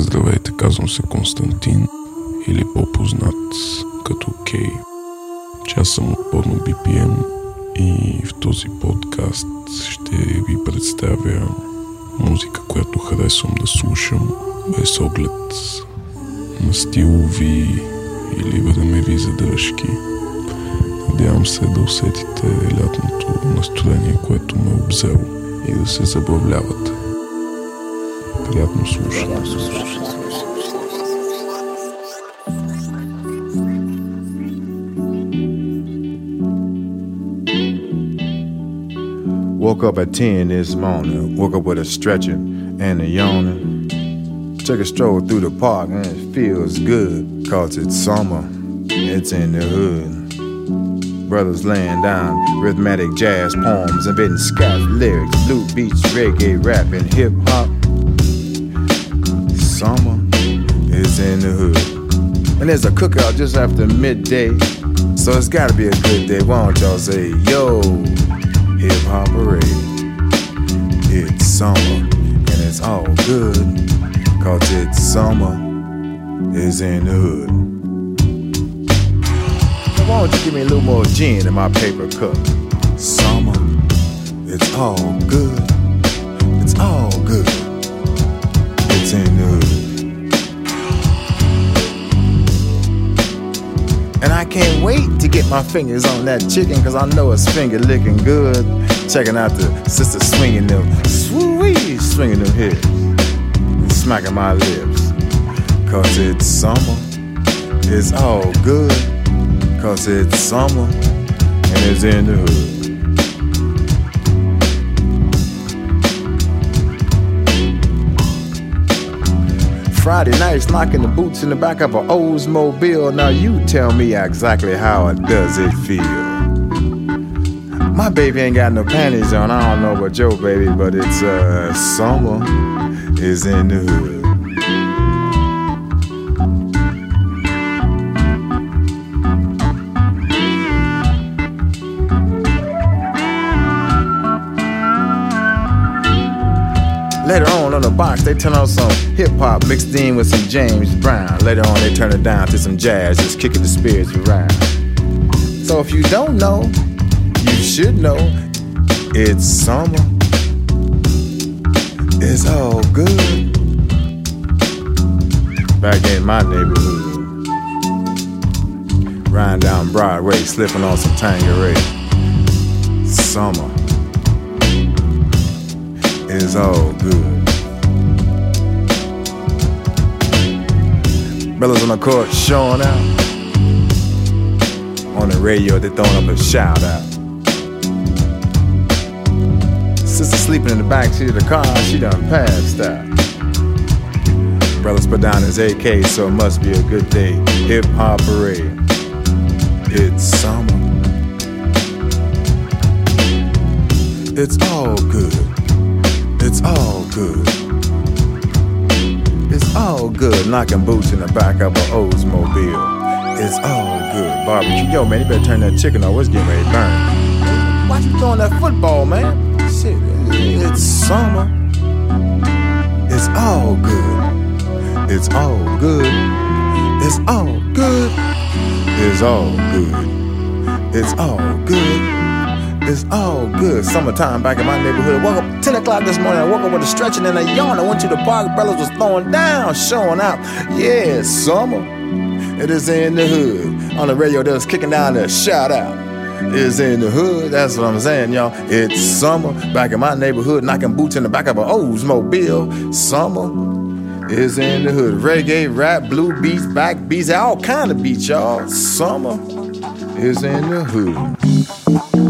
Здравейте, казвам се Константин или по-познат като Кей. Аз съм от Порно BPM и в този подкаст ще ви представя музика, която харесвам да слушам без оглед на стилови или времеви задръжки. Надявам се да усетите лятното настроение, което ме е обзело и да се забавлявате. Приятно слушане. Woke up at 10 this morning. Woke up with a stretching and a yawning. Took a stroll through the park and it feels good. Cause it's summer. It's in the hood. Brothers laying down rhythmic jazz poems, inventing scat lyrics, blue beats, reggae, rap, and hip hop. Summer is in the hood. And there's a cookout just after midday. So it's gotta be a good day. Why don't y'all say, yo, hip hop parade? It's summer and it's all good. Cause it's summer is in the hood. Why don't you give me a little more gin in my paper cup? Summer, it's all good. Get my fingers on that chicken, cause I know it's finger licking good. Checking out the sister swinging them, swee, swinging them hips, smacking my lips. Cause it's summer, it's all good. Cause it's summer, and it's in the hood. Friday nights knocking the boots in the back of an Oldsmobile. Now you tell me exactly how it does it feel. My baby ain't got no panties on. I don't know about your baby, but it's uh summer is in the hood. Later on on the box, they turn on some hip hop mixed in with some James Brown. Later on, they turn it down to some jazz, just kicking the spirits around. So if you don't know, you should know it's summer. It's all good. Back in my neighborhood, riding down Broadway, slipping on some Tanqueray. Summer is all good. Brothers on the court showing out. On the radio, they throwing up a shout out. Sister sleeping in the back seat of the car, she done passed out. Brothers put down his AK, so it must be a good day. Hip hop parade. It's summer. It's all good. It's all good. It's all good. Knocking boots in the back of an Oldsmobile. It's all good. Barbecue. Yo, man, you better turn that chicken off. It's getting ready to burn. Why you throwing that football, man? Shit, it's summer. It's all good. It's all good. It's all good. It's all good. It's all good. It's all good. Summertime back in my neighborhood. Woke up 10 o'clock this morning. I woke up with a stretching and a yawn. I went to the park. Brothers was throwing down, showing out. Yeah, summer. It is in the hood. On the radio, they was kicking down the shout out. It's in the hood. That's what I'm saying, y'all. It's summer. Back in my neighborhood, knocking boots in the back of an Oldsmobile. Summer is in the hood. Reggae, rap, blue beats, back beats, all kind of beats, y'all. Summer is in the hood.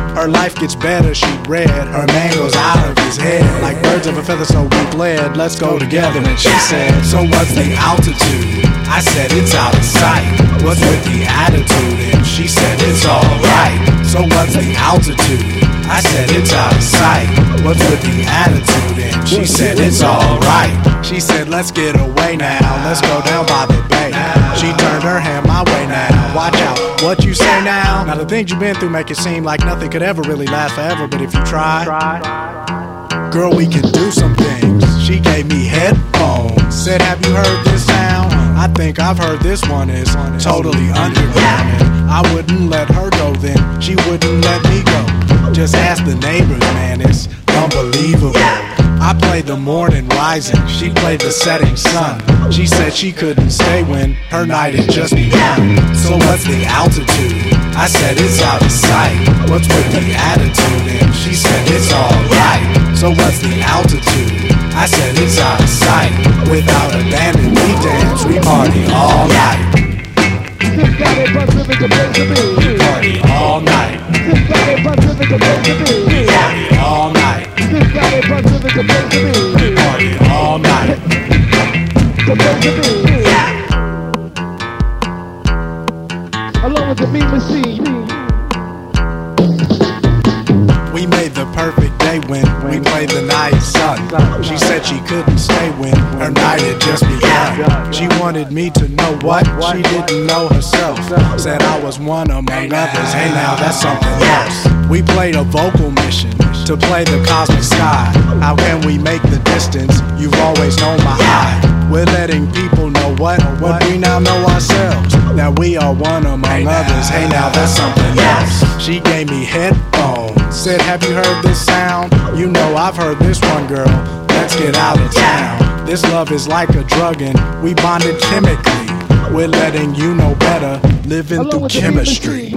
Her life gets better, she read. Her man goes out of his head. Like birds of a feather, so we bled. Let's go together. And she said, So what's the altitude? I said, It's out of sight. What's with the attitude? And she said, It's alright. So what's the altitude? I said, It's out of sight. What's with the attitude? And she said, It's alright. She said, Let's get away now. Let's go down by the bay. She turned her hand my way now. What you say now? Now the things you've been through make it seem like nothing could ever really last forever. But if you try, girl, we can do some things. She gave me headphones. Said, Have you heard this sound? I think I've heard this one is totally underground. I wouldn't let her go then. She wouldn't let me go. Just ask the neighbors, man. It's unbelievable. I played the morning rising, she played the setting sun. She said she couldn't stay when her night had just begun. So what's the altitude? I said it's out of sight. What's with the attitude? And she said it's alright. So what's the altitude? I said it's out of sight. Without abandon, we dance, we party all night. We party all night. We party all night. We party all night. Along with the machine. We made the perfect day when we played the night sun. She said she couldn't stay when her night had just begun. She wanted me to know what she didn't know herself. Said I was one among others. Hey, now that's something else. We played a vocal mission to play the cosmic sky. How can we make the distance? You've always known my eye. We're letting people know what, what we now know ourselves. That we are one among others. Hey, now that's something else. She gave me headphones. Said, Have you heard this sound? You know I've heard this one, girl. Let's get out of town. This love is like a drug, and we bonded chemically. We're letting you know better, living Along through chemistry.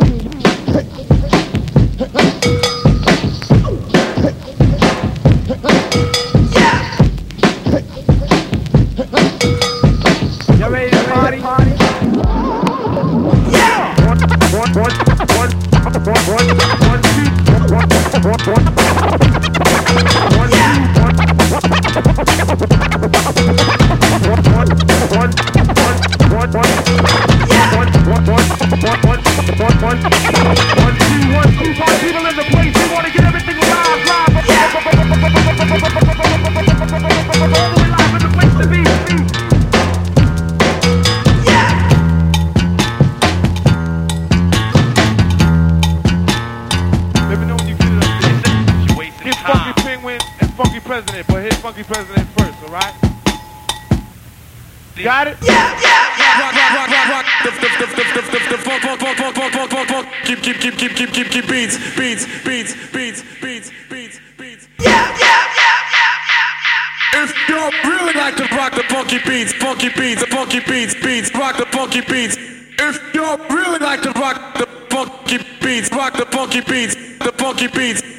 Keep, keep, keep, beats, beats, beats, beats, beats, beats, beats. Yeah, yeah, yeah, yeah. If you really like to rock the funky beats, funky beats, the funky beats, beats, rock the funky beats. If you really like to rock the funky beats, rock the funky beats, the funky beats.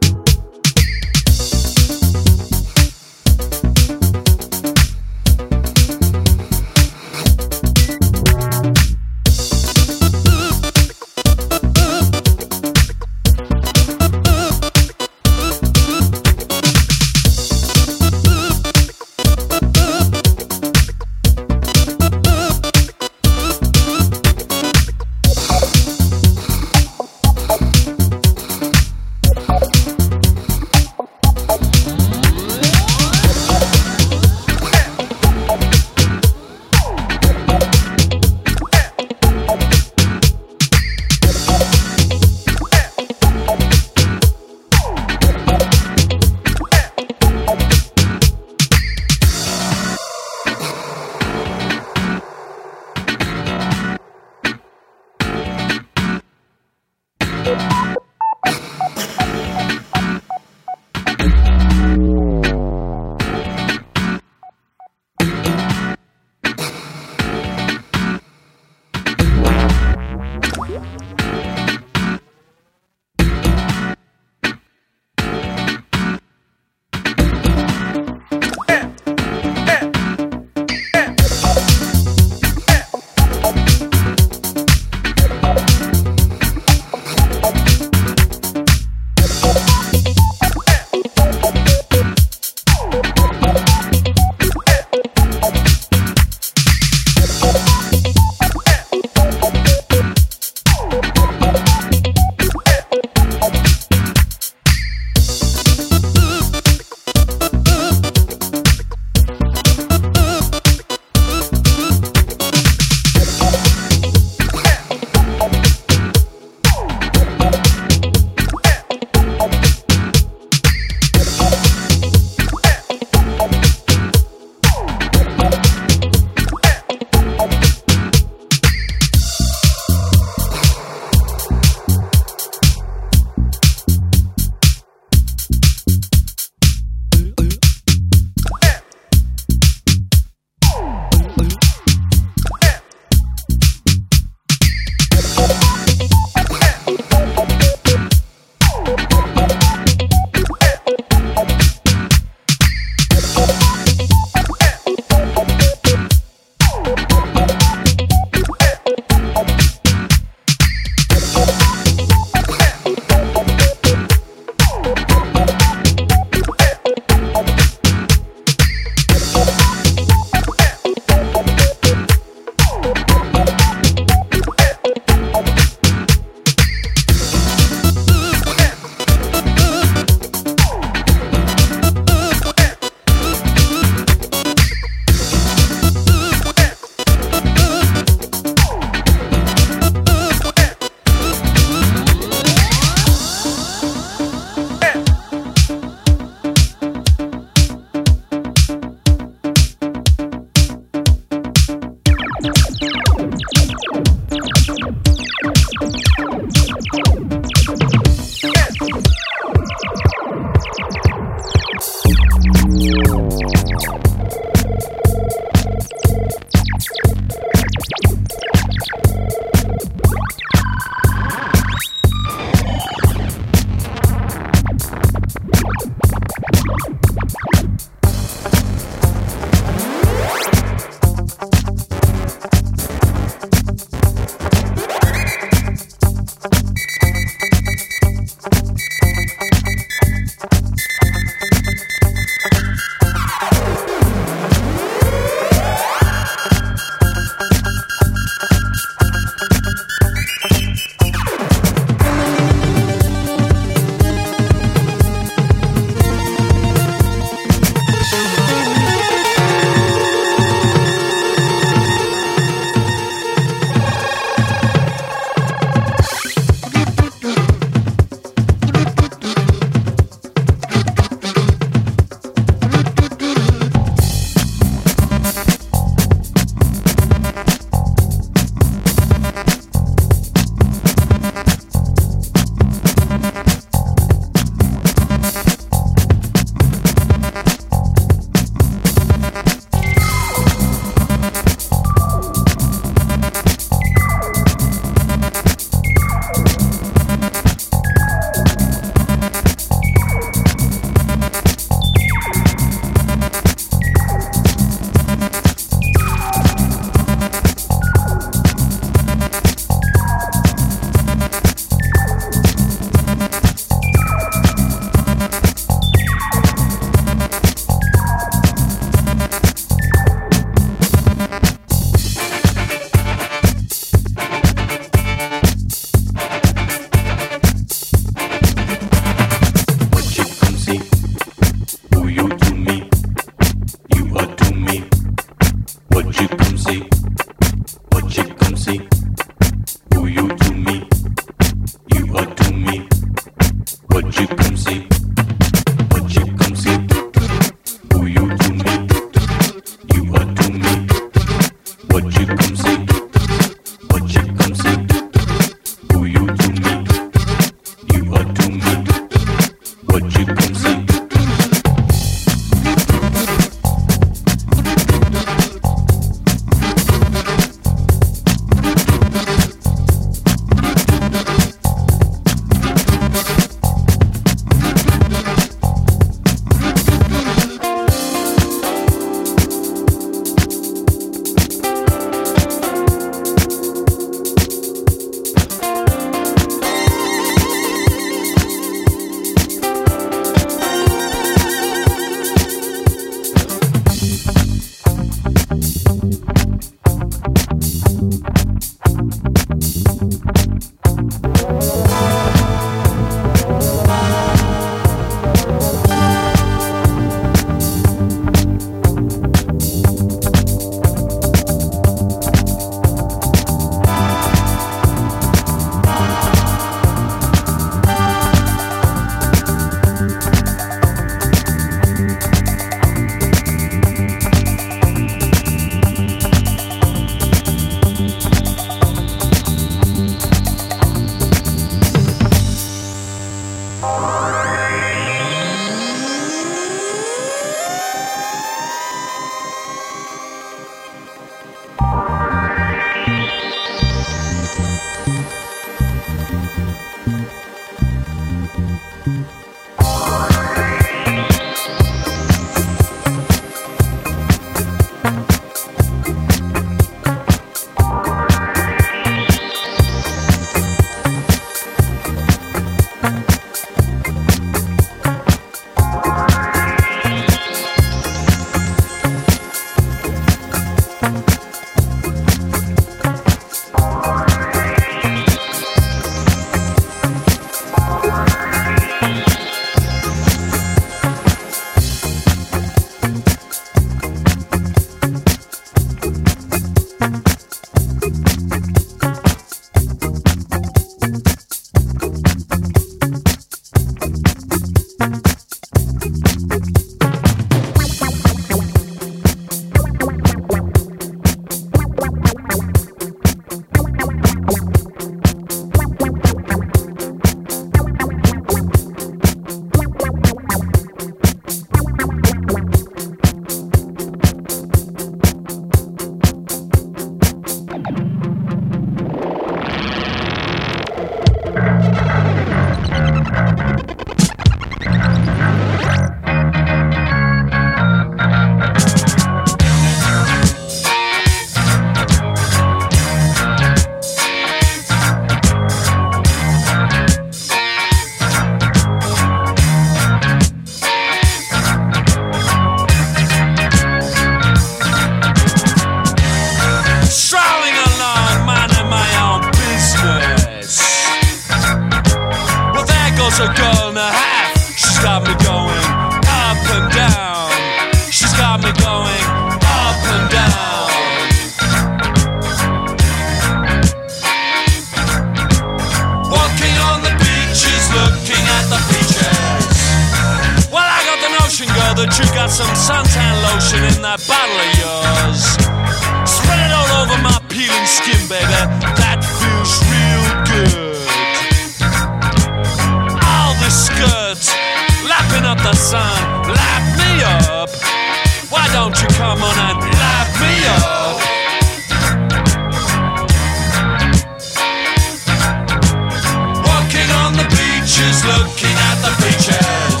looking at the pictures.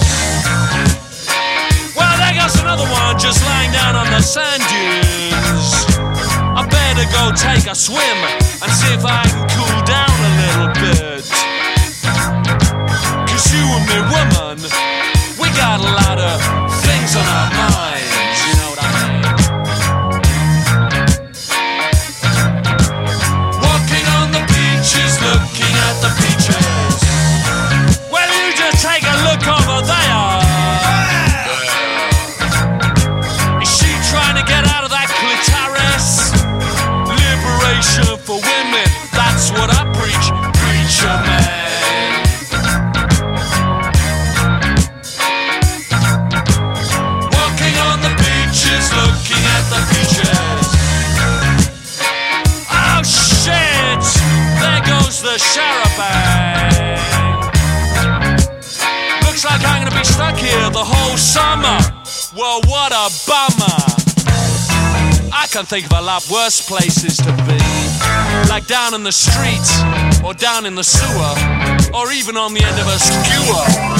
Well, there goes another one just lying down on the sand dunes. I better go take a swim and see if I can cool down a little bit. Cause you and me, woman, we got a lot of things on our mind. Can think of a lot worse places to be. Like down in the street, or down in the sewer, or even on the end of a skewer.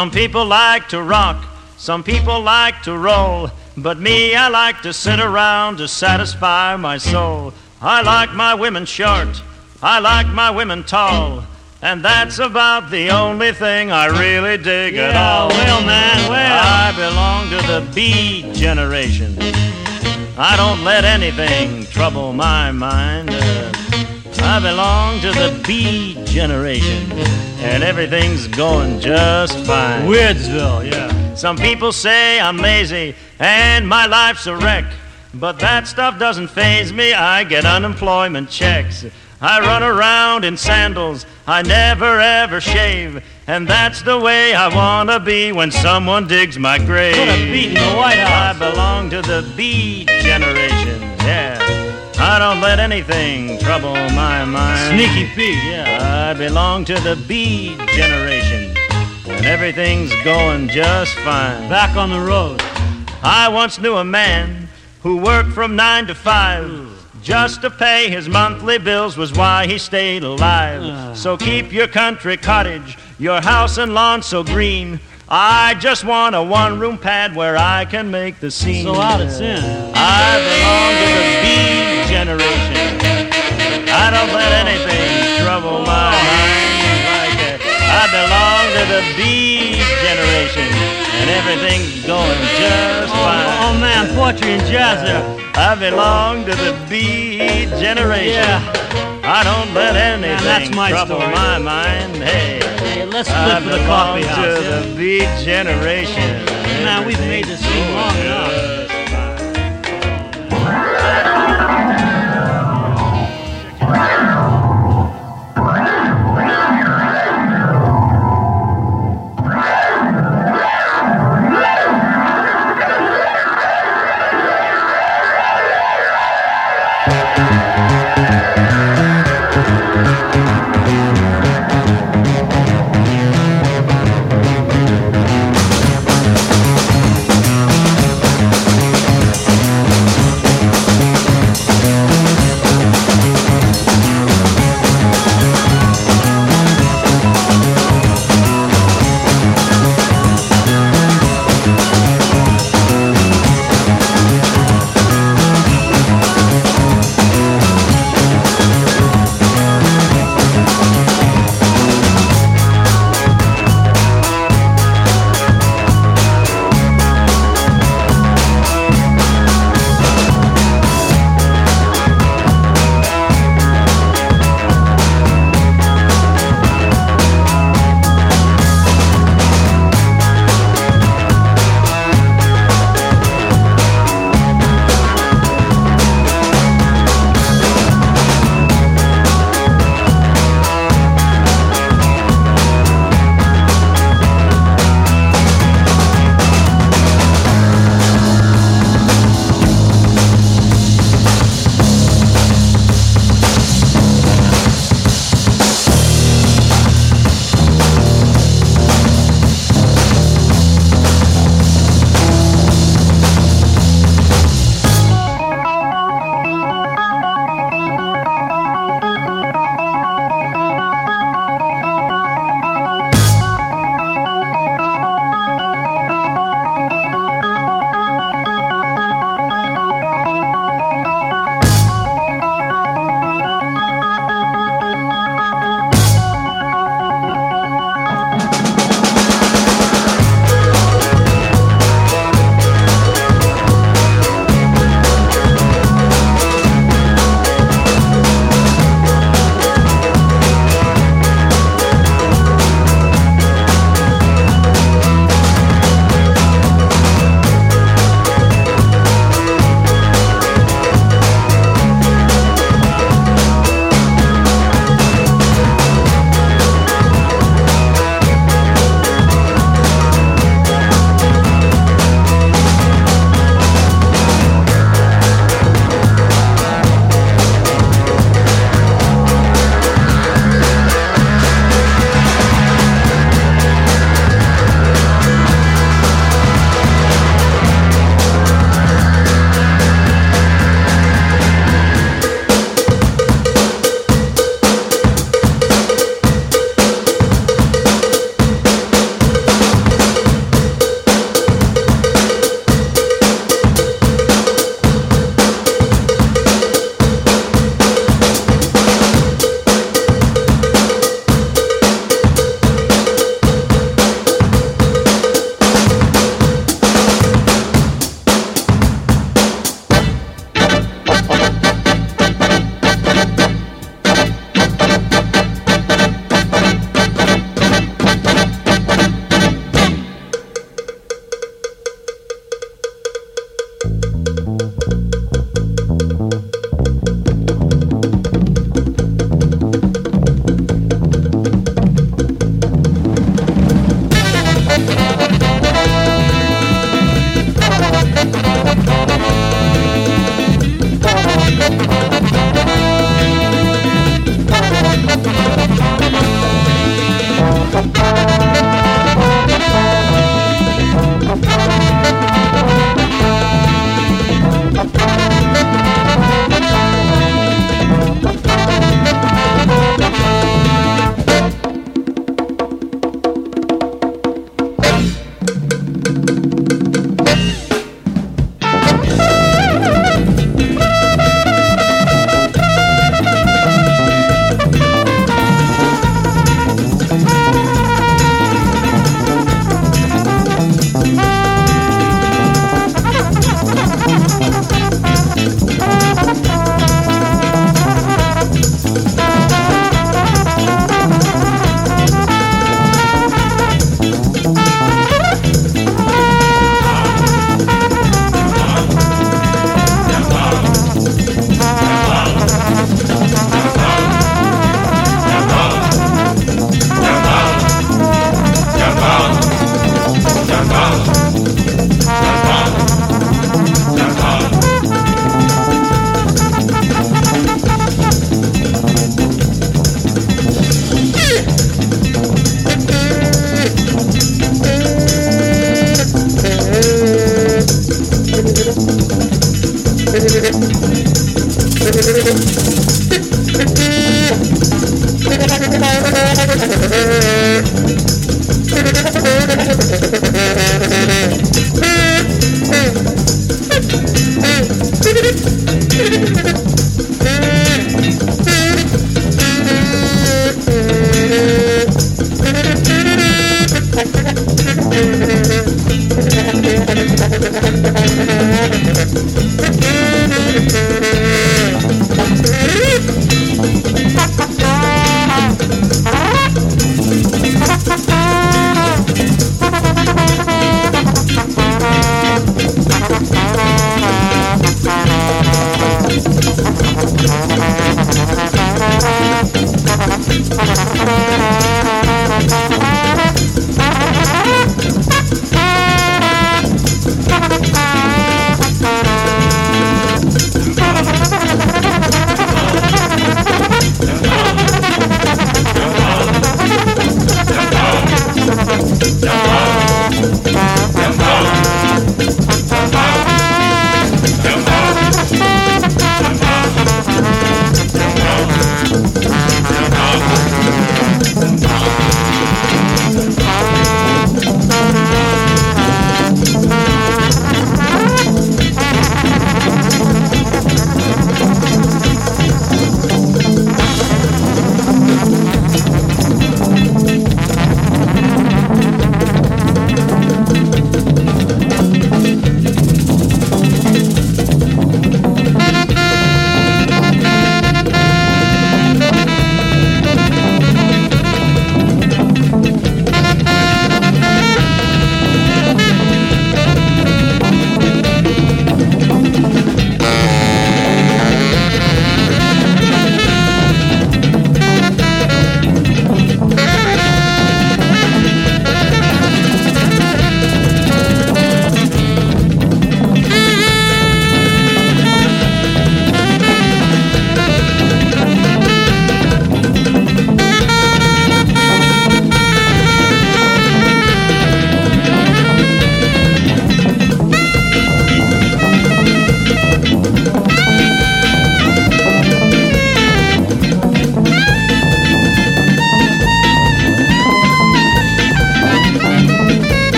Some people like to rock, some people like to roll, but me, I like to sit around to satisfy my soul. I like my women short, I like my women tall, and that's about the only thing I really dig at all. well, man, well. I belong to the Beat generation. I don't let anything trouble my mind. Uh, I belong to the Beat generation, and everything's going just fine. Weirdsville, yeah. Some people say I'm lazy and my life's a wreck, but that stuff doesn't phase me. I get unemployment checks. I run around in sandals, I never ever shave, and that's the way I wanna be when someone digs my grave. Put a beat in the White House. I belong to the Beat generation, yeah. I don't let anything trouble my mind. Sneaky Pete, yeah. I belong to the Beat generation, and everything's going just fine. Back on the road. I once knew a man who worked from nine to five. Just to pay his monthly bills was why he stayed alive. Ah. So keep your country cottage, your house and lawn so green. I just want a one room pad where I can make the scene. So out it's in. I belong to the B generation. I don't let anything trouble my mind like that. I belong to the Beat generation, and everything's going just Oh, fine. oh, man, poetry and jazz there. I belong to the Beat generation. Yeah. I don't let anything that's my trouble story. my mind. Hey, Hey, let's I flip for the coffee to house. yeah. the Beat generation. Man, we've made this thing long enough.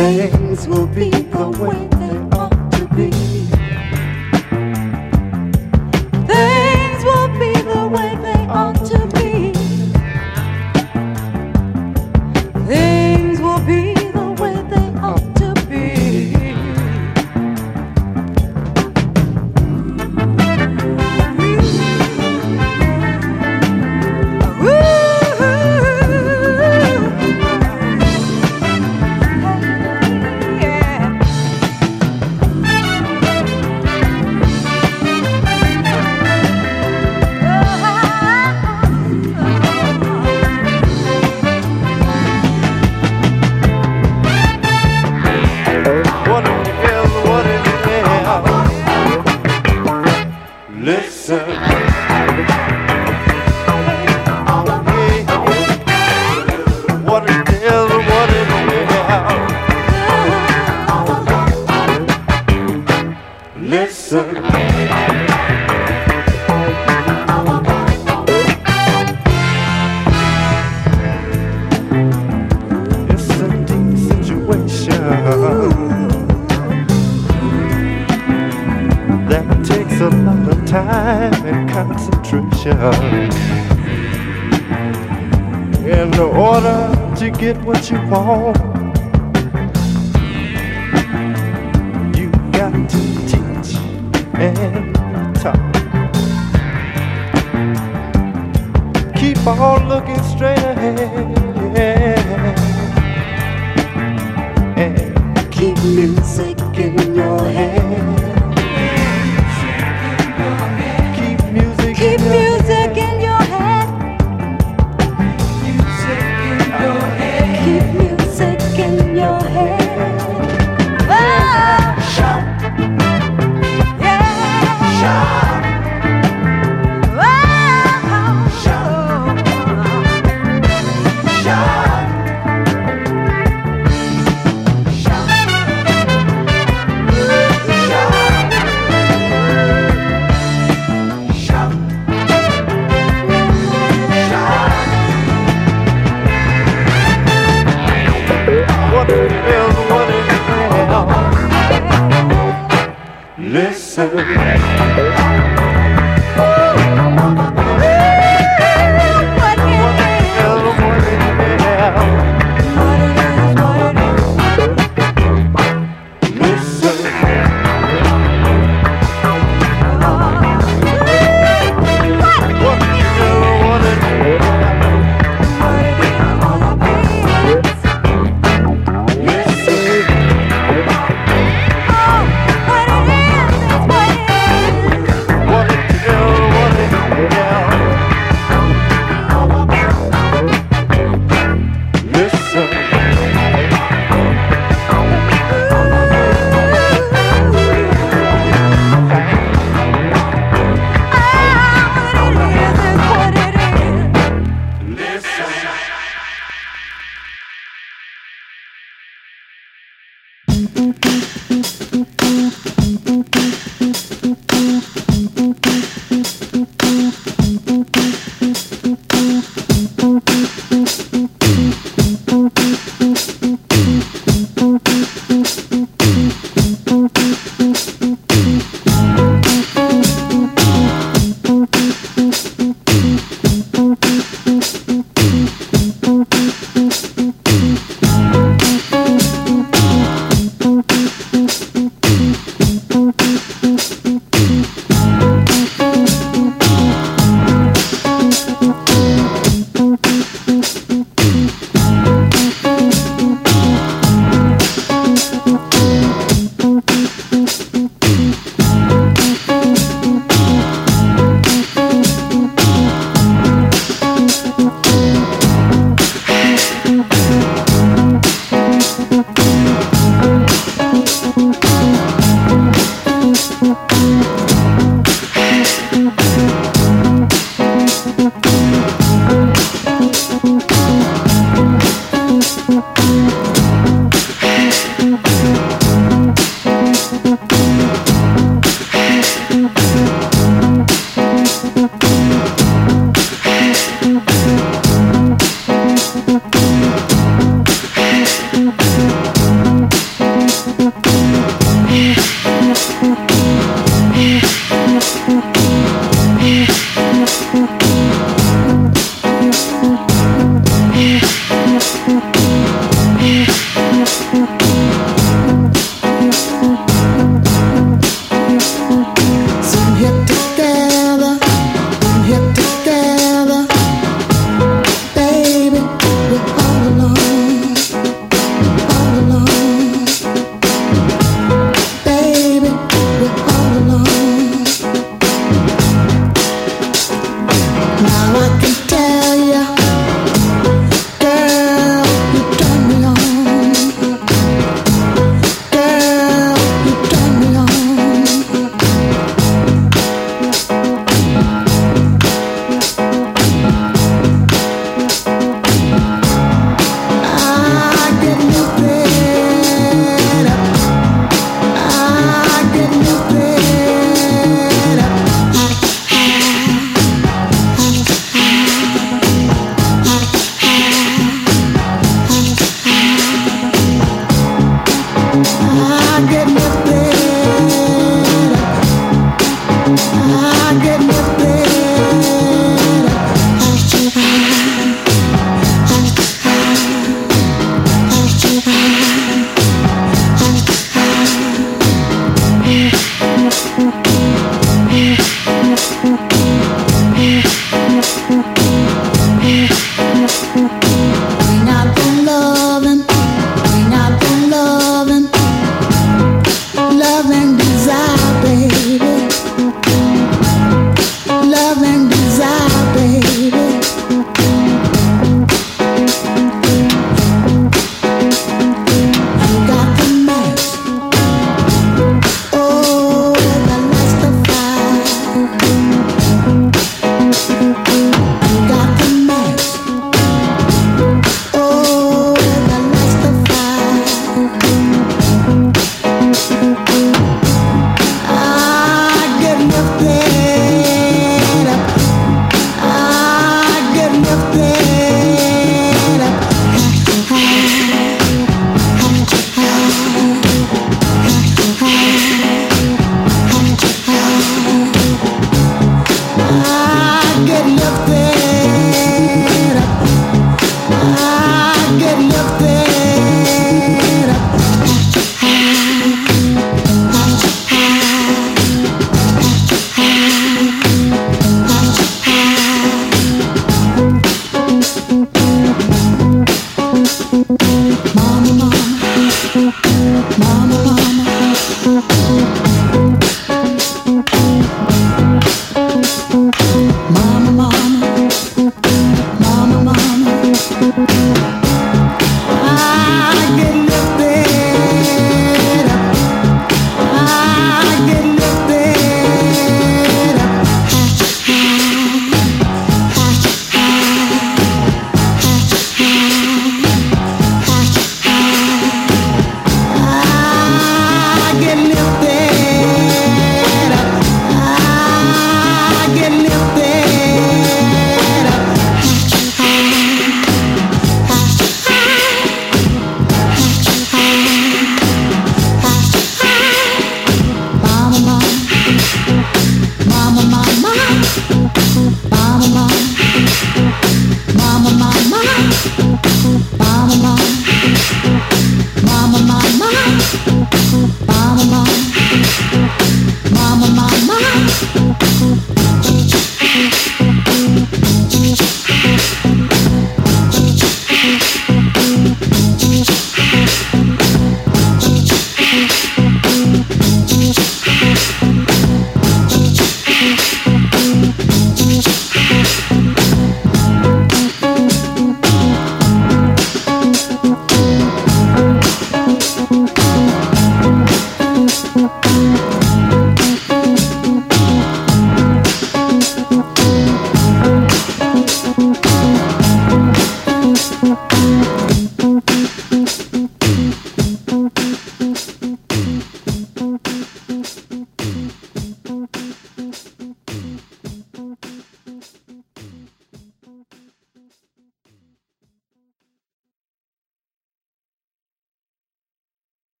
Things will be the way they